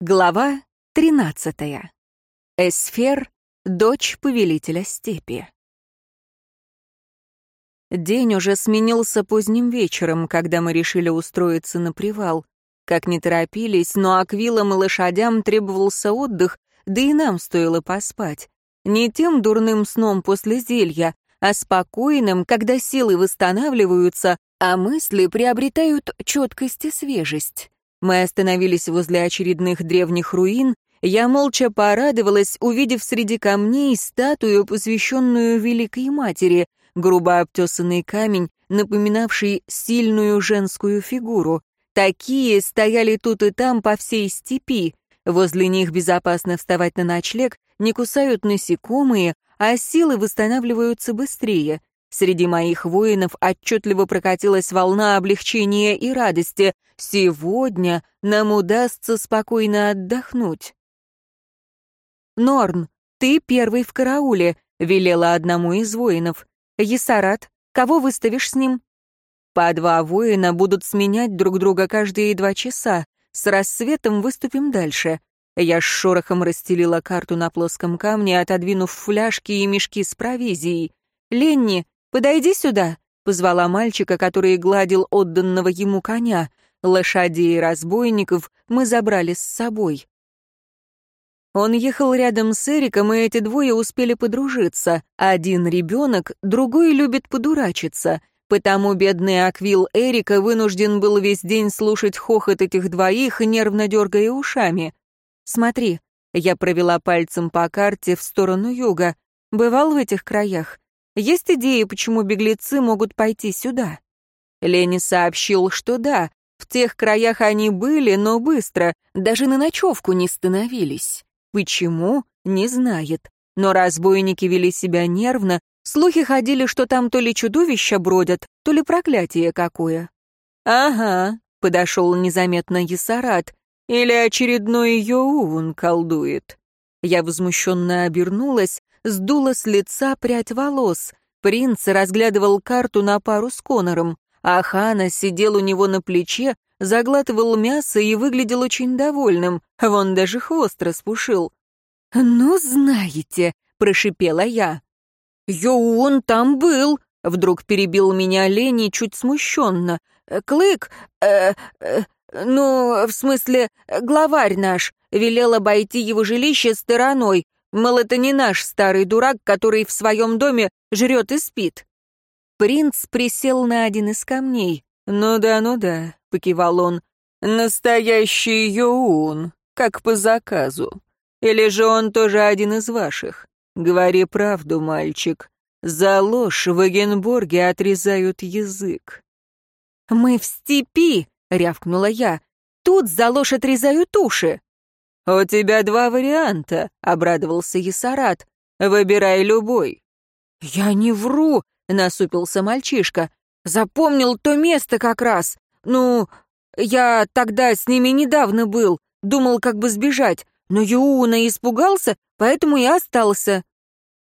Глава 13. Эсфер, дочь повелителя степи. День уже сменился поздним вечером, когда мы решили устроиться на привал. Как не торопились, но аквилам и лошадям требовался отдых, да и нам стоило поспать. Не тем дурным сном после зелья, а спокойным, когда силы восстанавливаются, а мысли приобретают четкость и свежесть. Мы остановились возле очередных древних руин. Я молча порадовалась, увидев среди камней статую, посвященную Великой Матери, грубо обтесанный камень, напоминавший сильную женскую фигуру. Такие стояли тут и там по всей степи. Возле них безопасно вставать на ночлег, не кусают насекомые, а силы восстанавливаются быстрее. Среди моих воинов отчетливо прокатилась волна облегчения и радости. Сегодня нам удастся спокойно отдохнуть. «Норн, ты первый в карауле», — велела одному из воинов. «Есарат, кого выставишь с ним?» По два воина будут сменять друг друга каждые два часа. С рассветом выступим дальше. Я с шорохом расстелила карту на плоском камне, отодвинув фляжки и мешки с провизией. «Ленни, «Подойди сюда», — позвала мальчика, который гладил отданного ему коня. Лошадей и разбойников мы забрали с собой. Он ехал рядом с Эриком, и эти двое успели подружиться. Один ребенок, другой любит подурачиться. Потому бедный Аквил Эрика вынужден был весь день слушать хохот этих двоих, нервно дергая ушами. «Смотри», — я провела пальцем по карте в сторону юга. «Бывал в этих краях? Есть идеи, почему беглецы могут пойти сюда?» Лени сообщил, что да, в тех краях они были, но быстро, даже на ночевку не становились. Почему? Не знает. Но разбойники вели себя нервно, слухи ходили, что там то ли чудовища бродят, то ли проклятие какое. «Ага», — подошел незаметно Есарат, «или очередной Йоун колдует». Я возмущенно обернулась, сдула с лица прядь волос. Принц разглядывал карту на пару с Конором, а Хана сидел у него на плече, заглатывал мясо и выглядел очень довольным, вон даже хвост распушил. «Ну, знаете», — прошипела я. «Йоун там был», — вдруг перебил меня Лени чуть смущенно. «Клык, э, э, ну, в смысле, главарь наш, велел обойти его жилище стороной, Мол, это не наш старый дурак, который в своем доме жрет и спит. Принц присел на один из камней. «Ну да, ну да», — покивал он. «Настоящий Йоун, как по заказу. Или же он тоже один из ваших? Говори правду, мальчик. За ложь в Эгенборге отрезают язык». «Мы в степи!» — рявкнула я. «Тут за ложь отрезают уши!» «У тебя два варианта», — обрадовался Есарат. «Выбирай любой». «Я не вру», — насупился мальчишка. «Запомнил то место как раз. Ну, я тогда с ними недавно был, думал, как бы сбежать, но Юуна испугался, поэтому и остался».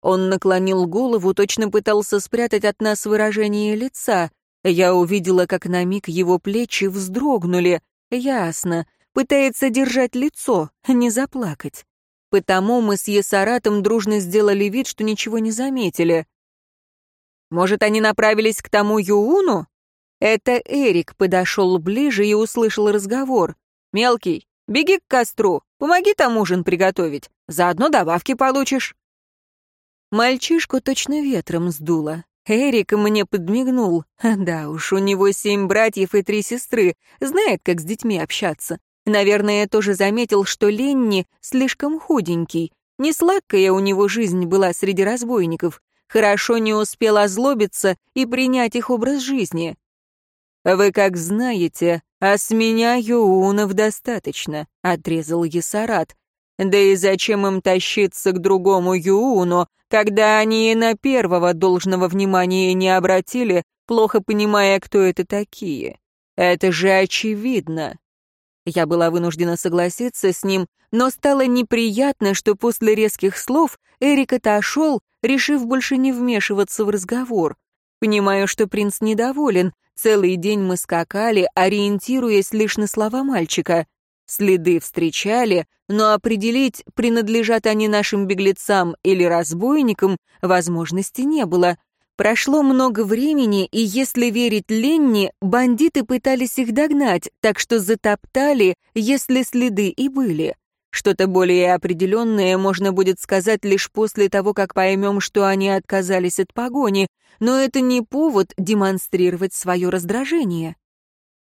Он наклонил голову, точно пытался спрятать от нас выражение лица. Я увидела, как на миг его плечи вздрогнули. Ясно пытается держать лицо, не заплакать. Потому мы с Есаратом дружно сделали вид, что ничего не заметили. Может, они направились к тому Юуну? Это Эрик подошел ближе и услышал разговор. «Мелкий, беги к костру, помоги там ужин приготовить, заодно добавки получишь». Мальчишку точно ветром сдуло. Эрик мне подмигнул. Да уж, у него семь братьев и три сестры, знает, как с детьми общаться. Наверное, тоже заметил, что Ленни слишком худенький. Не сладкая у него жизнь была среди разбойников. Хорошо не успел озлобиться и принять их образ жизни. «Вы как знаете, а с меня юунов достаточно», — отрезал Есарат. «Да и зачем им тащиться к другому юуну, когда они и на первого должного внимания не обратили, плохо понимая, кто это такие? Это же очевидно. Я была вынуждена согласиться с ним, но стало неприятно, что после резких слов Эрик отошел, решив больше не вмешиваться в разговор. Понимаю, что принц недоволен. Целый день мы скакали, ориентируясь лишь на слова мальчика. Следы встречали, но определить, принадлежат они нашим беглецам или разбойникам, возможности не было. Прошло много времени, и если верить Ленни, бандиты пытались их догнать, так что затоптали, если следы и были. Что-то более определенное можно будет сказать лишь после того, как поймем, что они отказались от погони, но это не повод демонстрировать свое раздражение.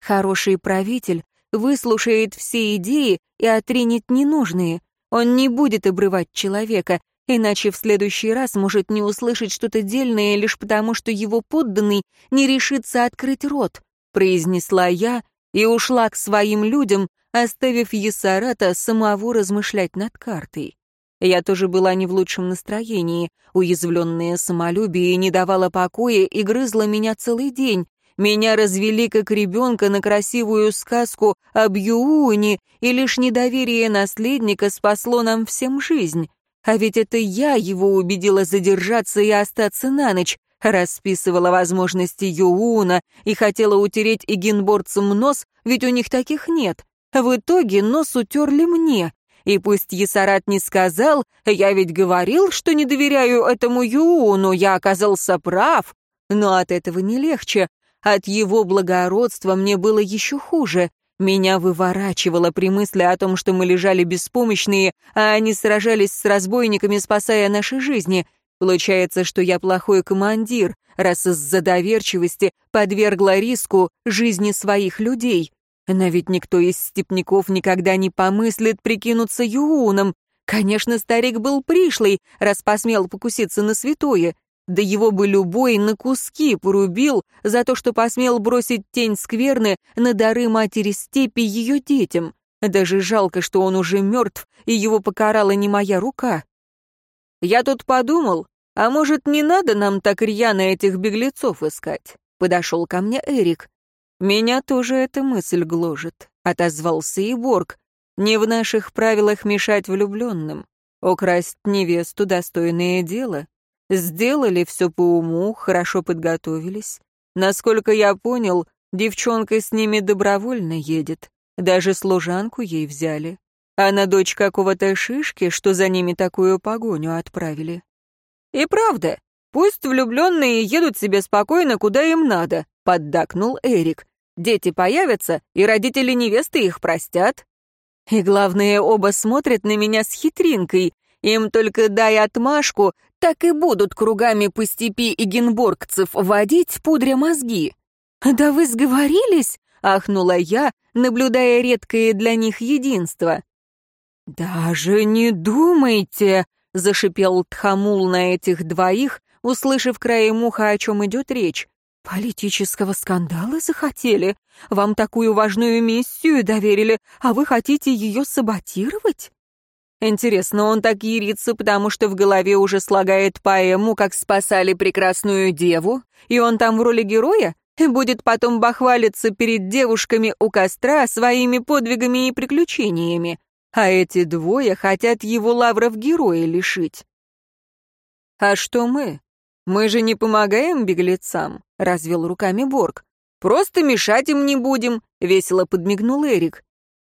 Хороший правитель выслушает все идеи и отринет ненужные. Он не будет обрывать человека, иначе в следующий раз может не услышать что-то дельное лишь потому, что его подданный не решится открыть рот, произнесла я и ушла к своим людям, оставив Есарата самого размышлять над картой. Я тоже была не в лучшем настроении. Уязвленное самолюбие не давало покоя и грызло меня целый день. Меня развели как ребенка на красивую сказку об Юуне, и лишь недоверие наследника спасло нам всем жизнь. А ведь это я его убедила задержаться и остаться на ночь, расписывала возможности Юуна и хотела утереть игенборцам нос, ведь у них таких нет. В итоге нос утерли мне. И пусть Есарат не сказал, я ведь говорил, что не доверяю этому Юуну, я оказался прав. Но от этого не легче. От его благородства мне было еще хуже. Меня выворачивало при мысли о том, что мы лежали беспомощные, а они сражались с разбойниками, спасая наши жизни. Получается, что я плохой командир, раз из-за доверчивости подвергла риску жизни своих людей. Но ведь никто из степняков никогда не помыслит прикинуться юуном. Конечно, старик был пришлый, раз посмел покуситься на святое. Да его бы любой на куски порубил за то, что посмел бросить тень скверны на дары матери степи ее детям. Даже жалко, что он уже мертв, и его покарала не моя рука. Я тут подумал, а может, не надо нам так рьяно этих беглецов искать? Подошел ко мне Эрик. Меня тоже эта мысль гложет, отозвался и Борг. Не в наших правилах мешать влюбленным. Украсть невесту — достойное дело. Сделали все по уму, хорошо подготовились. Насколько я понял, девчонка с ними добровольно едет. Даже служанку ей взяли. Она дочь какого-то шишки, что за ними такую погоню отправили. И правда, пусть влюбленные едут себе спокойно, куда им надо, поддакнул Эрик. Дети появятся, и родители невесты их простят. И главное, оба смотрят на меня с хитринкой. Им только дай отмашку, так и будут кругами по степи и генборгцев водить, пудря мозги. «Да вы сговорились?» — ахнула я, наблюдая редкое для них единство. «Даже не думайте!» — зашипел Тхамул на этих двоих, услышав краем уха, о чем идет речь. «Политического скандала захотели? Вам такую важную миссию доверили, а вы хотите ее саботировать?» Интересно, он так ярится, потому что в голове уже слагает поэму, как спасали прекрасную деву, и он там в роли героя? Будет потом бахвалиться перед девушками у костра своими подвигами и приключениями. А эти двое хотят его лавров героя лишить. «А что мы? Мы же не помогаем беглецам», — развел руками Борг. «Просто мешать им не будем», — весело подмигнул Эрик.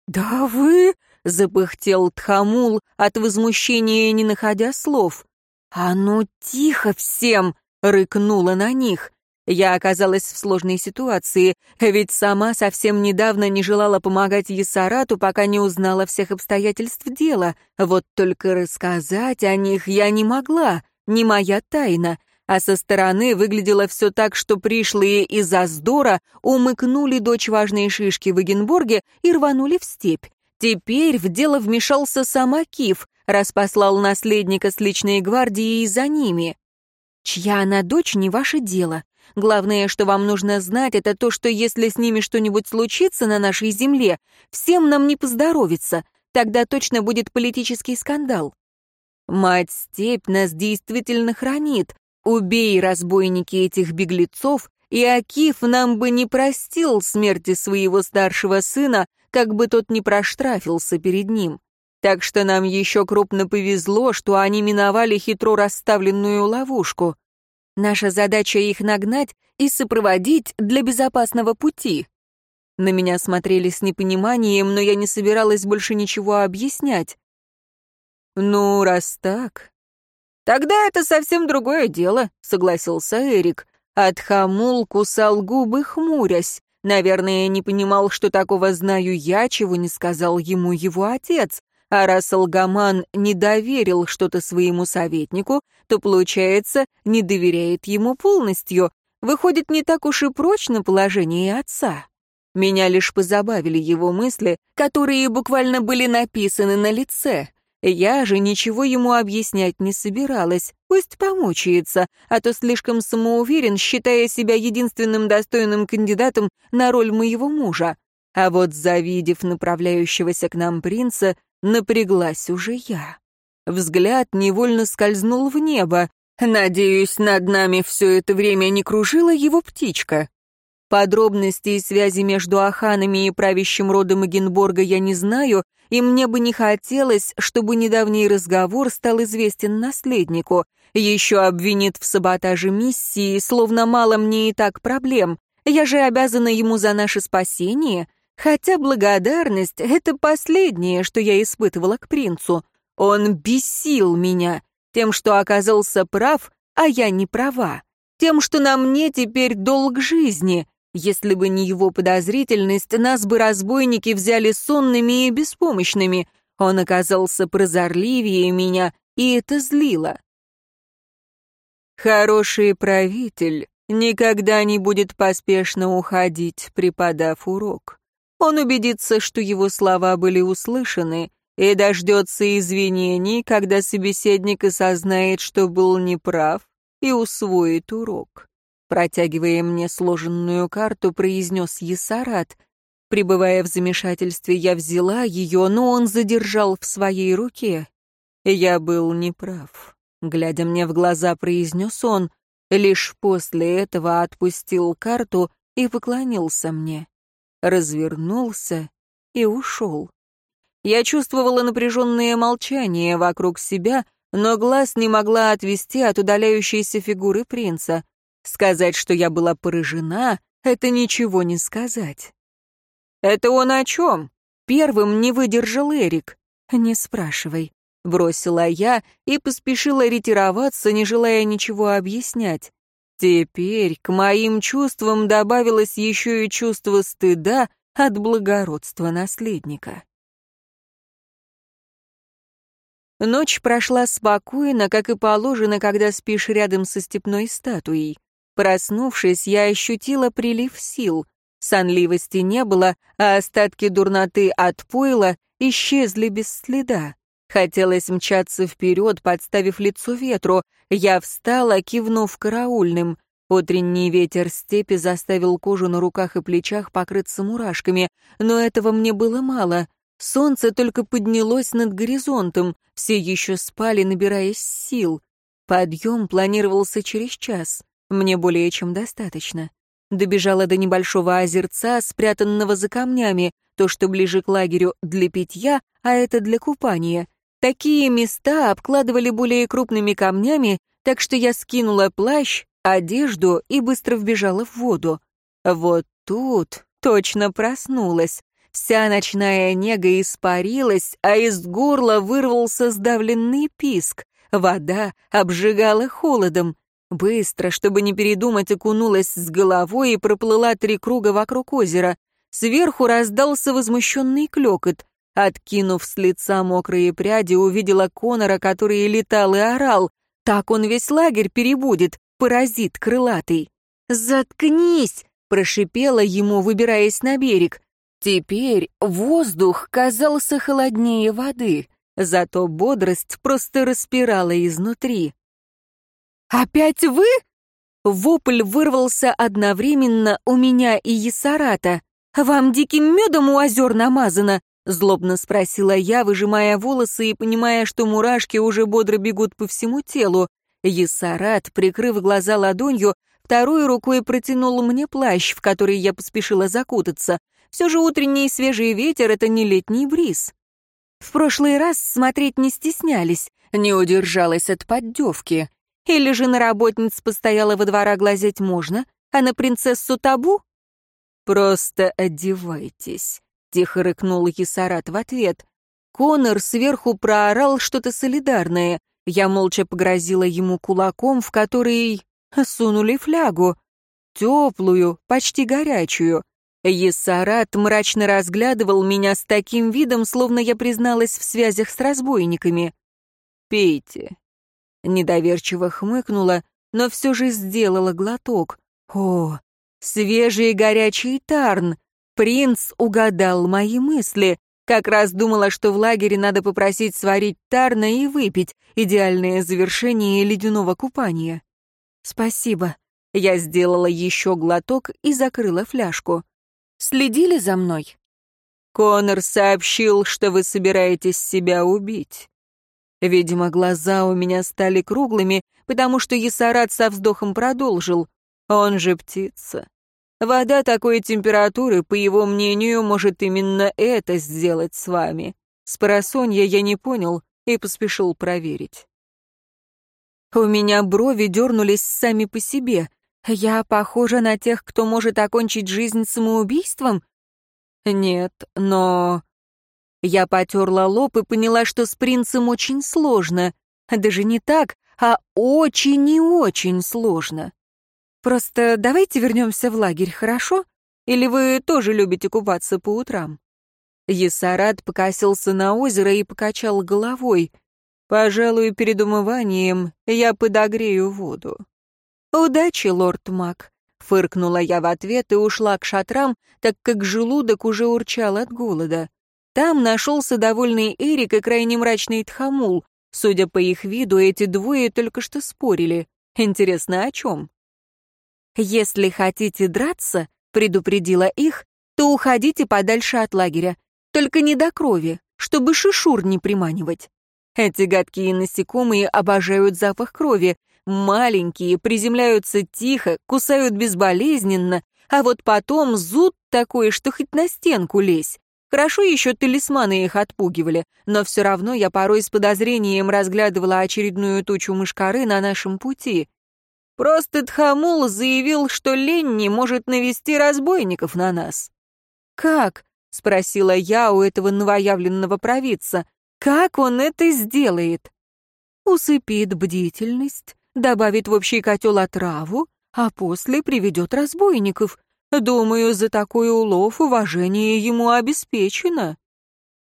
«Да вы...» — запыхтел Тхамул, от возмущения не находя слов. «А ну тихо всем!» — рыкнула на них. Я оказалась в сложной ситуации, ведь сама совсем недавно не желала помогать Есарату, пока не узнала всех обстоятельств дела. Вот только рассказать о них я не могла, не моя тайна. А со стороны выглядело все так, что пришлые из Аздора умыкнули дочь важной шишки в Эгенборге и рванули в степь. Теперь в дело вмешался сама Киф, распослал наследника с личной гвардией за ними. Чья она дочь, не ваше дело. Главное, что вам нужно знать, это то, что если с ними что-нибудь случится на нашей земле, всем нам не поздоровится, тогда точно будет политический скандал. Мать-степь нас действительно хранит. Убей, разбойники, этих беглецов, и Акиф нам бы не простил смерти своего старшего сына, как бы тот ни проштрафился перед ним. Так что нам еще крупно повезло, что они миновали хитро расставленную ловушку. Наша задача их нагнать и сопроводить для безопасного пути. На меня смотрели с непониманием, но я не собиралась больше ничего объяснять. «Ну, раз так...» «Тогда это совсем другое дело», — согласился Эрик. Отхамул кусал губы, хмурясь. Наверное, не понимал, что такого знаю я, чего не сказал ему его отец. А раз Алгаман не доверил что-то своему советнику, то, получается, не доверяет ему полностью. Выходит, не так уж и прочно положение отца. Меня лишь позабавили его мысли, которые буквально были написаны на лице. Я же ничего ему объяснять не собиралась, пусть помучается, а то слишком самоуверен, считая себя единственным достойным кандидатом на роль моего мужа. А вот завидев направляющегося к нам принца, напряглась уже я. Взгляд невольно скользнул в небо. Надеюсь, над нами все это время не кружила его птичка. Подробностей связи между Аханами и правящим родом Эгенборга я не знаю, и мне бы не хотелось, чтобы недавний разговор стал известен наследнику. Еще обвинит в саботаже миссии, словно мало мне и так проблем. Я же обязана ему за наше спасение. Хотя благодарность — это последнее, что я испытывала к принцу. Он бесил меня тем, что оказался прав, а я не права. Тем, что на мне теперь долг жизни — если бы не его подозрительность, нас бы разбойники взяли сонными и беспомощными. Он оказался прозорливее меня, и это злило. Хороший правитель никогда не будет поспешно уходить, преподав урок. Он убедится, что его слова были услышаны, и дождется извинений, когда собеседник осознает, что был неправ, и усвоит урок. Протягивая мне сложенную карту, произнес Есарат. Пребывая в замешательстве, я взяла ее, но он задержал в своей руке. Я был неправ. Глядя мне в глаза, произнес он. Лишь после этого отпустил карту и поклонился мне. Развернулся и ушел. Я чувствовала напряженное молчание вокруг себя, но глаз не могла отвести от удаляющейся фигуры принца. Сказать, что я была поражена, это ничего не сказать. «Это он о чем?» Первым не выдержал Эрик. «Не спрашивай», — бросила я и поспешила ретироваться, не желая ничего объяснять. Теперь к моим чувствам добавилось еще и чувство стыда от благородства наследника. Ночь прошла спокойно, как и положено, когда спишь рядом со степной статуей. Проснувшись, я ощутила прилив сил. Сонливости не было, а остатки дурноты от пойла исчезли без следа. Хотелось мчаться вперед, подставив лицо ветру. Я встала, кивнув караульным. Утренний ветер степи заставил кожу на руках и плечах покрыться мурашками, но этого мне было мало. Солнце только поднялось над горизонтом, все еще спали, набираясь сил. Подъем планировался через час. Мне более чем достаточно. Добежала до небольшого озерца, спрятанного за камнями, то, что ближе к лагерю, для питья, а это для купания. Такие места обкладывали более крупными камнями, так что я скинула плащ, одежду и быстро вбежала в воду. Вот тут точно проснулась. Вся ночная нега испарилась, а из горла вырвался сдавленный писк. Вода обжигала холодом. Быстро, чтобы не передумать, окунулась с головой и проплыла три круга вокруг озера. Сверху раздался возмущенный клекот. Откинув с лица мокрые пряди, увидела Конора, который летал и орал. Так он весь лагерь перебудет, паразит крылатый. «Заткнись!» — прошипела ему, выбираясь на берег. Теперь воздух казался холоднее воды, зато бодрость просто распирала изнутри. «Опять вы?» Вопль вырвался одновременно у меня и Есарата. «Вам диким медом у озер намазано?» Злобно спросила я, выжимая волосы и понимая, что мурашки уже бодро бегут по всему телу. Есарат, прикрыв глаза ладонью, второй рукой протянул мне плащ, в который я поспешила закутаться. Все же утренний свежий ветер — это не летний бриз. В прошлый раз смотреть не стеснялись, не удержалась от поддевки. Или же на работниц постояла во двора глазеть можно, а на принцессу табу? «Просто одевайтесь», — тихо рыкнул Есарат в ответ. Конор сверху проорал что-то солидарное. Я молча погрозила ему кулаком, в который сунули флягу. Теплую, почти горячую. Ессарат мрачно разглядывал меня с таким видом, словно я призналась в связях с разбойниками. «Пейте». Недоверчиво хмыкнула, но все же сделала глоток. О, свежий горячий тарн. Принц угадал мои мысли. Как раз думала, что в лагере надо попросить сварить тарна и выпить. Идеальное завершение ледяного купания. Спасибо. Я сделала еще глоток и закрыла фляжку. Следили за мной? Конор сообщил, что вы собираетесь себя убить. Видимо, глаза у меня стали круглыми, потому что Есарат со вздохом продолжил. Он же птица. Вода такой температуры, по его мнению, может именно это сделать с вами. С просонья я не понял и поспешил проверить. У меня брови дернулись сами по себе. Я похожа на тех, кто может окончить жизнь самоубийством? Нет, но... Я потерла лоб и поняла, что с принцем очень сложно. Даже не так, а очень и очень сложно. Просто давайте вернемся в лагерь, хорошо? Или вы тоже любите купаться по утрам?» Есарат покосился на озеро и покачал головой. «Пожалуй, перед умыванием я подогрею воду». «Удачи, лорд Мак», — фыркнула я в ответ и ушла к шатрам, так как желудок уже урчал от голода. Там нашелся довольный Эрик и крайне мрачный Тхамул. Судя по их виду, эти двое только что спорили. Интересно, о чем? «Если хотите драться», — предупредила их, «то уходите подальше от лагеря. Только не до крови, чтобы шишур не приманивать. Эти гадкие насекомые обожают запах крови. Маленькие, приземляются тихо, кусают безболезненно, а вот потом зуд такой, что хоть на стенку лезь. Хорошо еще талисманы их отпугивали, но все равно я порой с подозрением разглядывала очередную тучу мышкары на нашем пути. Просто Тхамул заявил, что Ленни может навести разбойников на нас. «Как?» — спросила я у этого новоявленного провидца. «Как он это сделает?» «Усыпит бдительность, добавит в общий котел отраву, а после приведет разбойников. Думаю, за такой улов уважение ему обеспечено».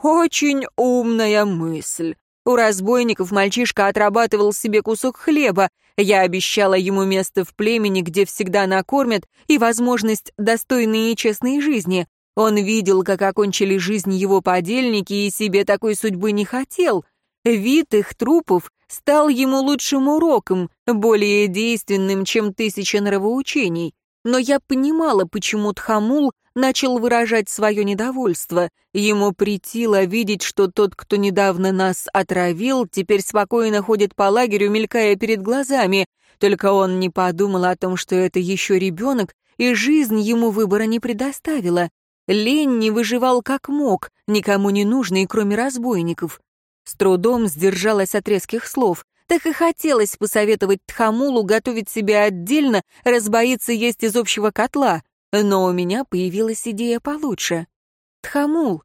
«Очень умная мысль», у разбойников мальчишка отрабатывал себе кусок хлеба. Я обещала ему место в племени, где всегда накормят, и возможность достойной и честной жизни. Он видел, как окончили жизнь его подельники, и себе такой судьбы не хотел. Вид их трупов стал ему лучшим уроком, более действенным, чем тысяча нравоучений. Но я понимала, почему Тхамул начал выражать свое недовольство. Ему притило видеть, что тот, кто недавно нас отравил, теперь спокойно ходит по лагерю, мелькая перед глазами. Только он не подумал о том, что это еще ребенок, и жизнь ему выбора не предоставила. Ленни выживал как мог, никому не нужный, кроме разбойников. С трудом сдержалась от резких слов. Так и хотелось посоветовать Тхамулу готовить себе отдельно, разбоится есть из общего котла. Но у меня появилась идея получше. «Тхамул,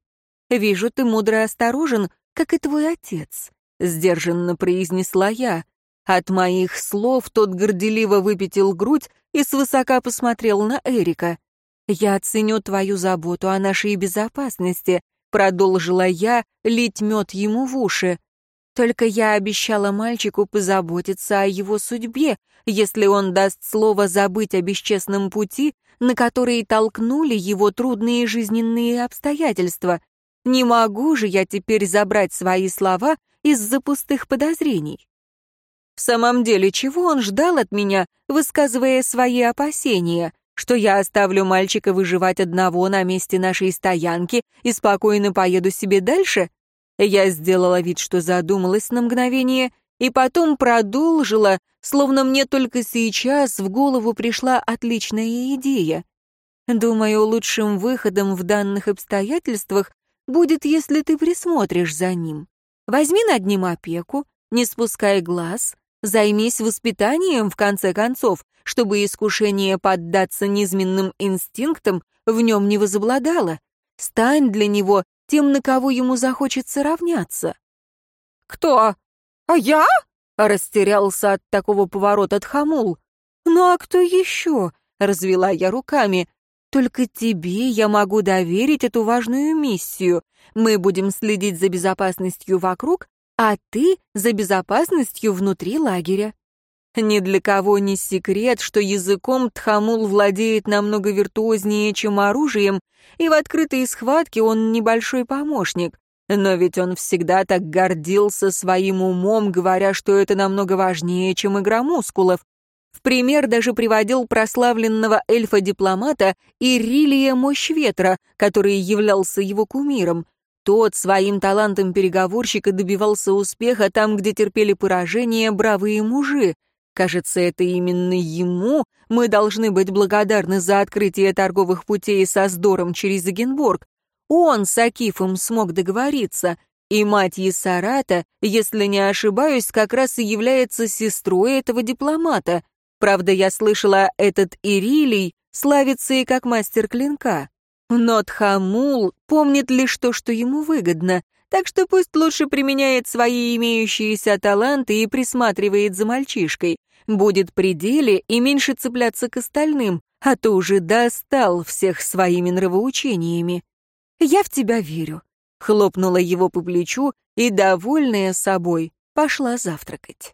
вижу, ты мудро осторожен, как и твой отец», — сдержанно произнесла я. От моих слов тот горделиво выпятил грудь и свысока посмотрел на Эрика. «Я оценю твою заботу о нашей безопасности», — продолжила я лить мед ему в уши. «Только я обещала мальчику позаботиться о его судьбе, если он даст слово забыть о бесчестном пути на которые толкнули его трудные жизненные обстоятельства. Не могу же я теперь забрать свои слова из-за пустых подозрений. В самом деле, чего он ждал от меня, высказывая свои опасения? Что я оставлю мальчика выживать одного на месте нашей стоянки и спокойно поеду себе дальше? Я сделала вид, что задумалась на мгновение, и потом продолжила, словно мне только сейчас в голову пришла отличная идея. Думаю, лучшим выходом в данных обстоятельствах будет, если ты присмотришь за ним. Возьми над ним опеку, не спускай глаз, займись воспитанием, в конце концов, чтобы искушение поддаться низменным инстинктам в нем не возобладала. Стань для него тем, на кого ему захочется равняться. «Кто? А я?» — растерялся от такого поворота Тхамул. «Ну а кто еще?» — развела я руками. «Только тебе я могу доверить эту важную миссию. Мы будем следить за безопасностью вокруг, а ты за безопасностью внутри лагеря». Ни для кого не секрет, что языком Тхамул владеет намного виртуознее, чем оружием, и в открытой схватке он небольшой помощник. Но ведь он всегда так гордился своим умом, говоря, что это намного важнее, чем игра мускулов. В пример даже приводил прославленного эльфа-дипломата Ирилия Мощь Ветра, который являлся его кумиром. Тот своим талантом переговорщика добивался успеха там, где терпели поражение бравые мужи — Кажется, это именно ему мы должны быть благодарны за открытие торговых путей со Сдором через Эгенборг. Он с Акифом смог договориться, и мать Есарата, если не ошибаюсь, как раз и является сестрой этого дипломата. Правда, я слышала, этот Ирилий славится и как мастер клинка. Но Тхамул помнит лишь то, что ему выгодно, так что пусть лучше применяет свои имеющиеся таланты и присматривает за мальчишкой. Будет при деле и меньше цепляться к остальным, а то уже достал всех своими нравоучениями. «Я в тебя верю», — хлопнула его по плечу и, довольная собой, пошла завтракать.